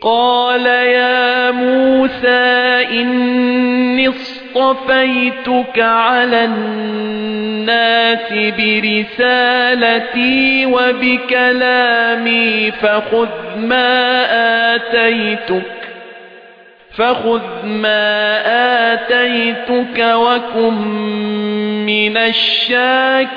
قَالَ يَا مُوسَى إِنِّي اصْطَفَيْتُكَ عَلَى النَّاسِ بِرِسَالَتِي وَبِكَلَامِي فَخُذْ مَا آتَيْتُكَ فَخُذْ مَا آتَيْتُكَ وَكُن مِّنَ الشَّاكِرِينَ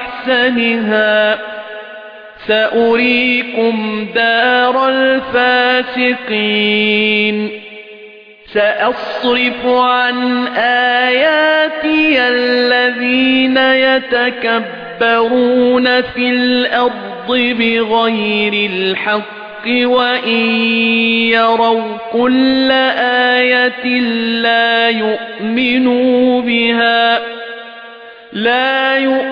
سَأُرِيكُمْ دَارَ الْفَاسِقِينَ. سَأَصْرِفُ عَنْ آيَاتِيَ الَّذِينَ يَتَكَبَّرُونَ فِي الْأَرْضِ بِغَيْرِ الْحَقِّ وَإِن يَرَوْا كُلَّ آيَةٍ لَّا يُؤْمِنُوا بِهَا. لا يؤمنوا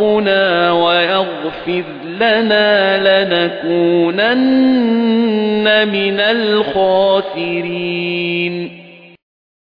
ربنا ويغفر لنا لنكونن من الخاسرين.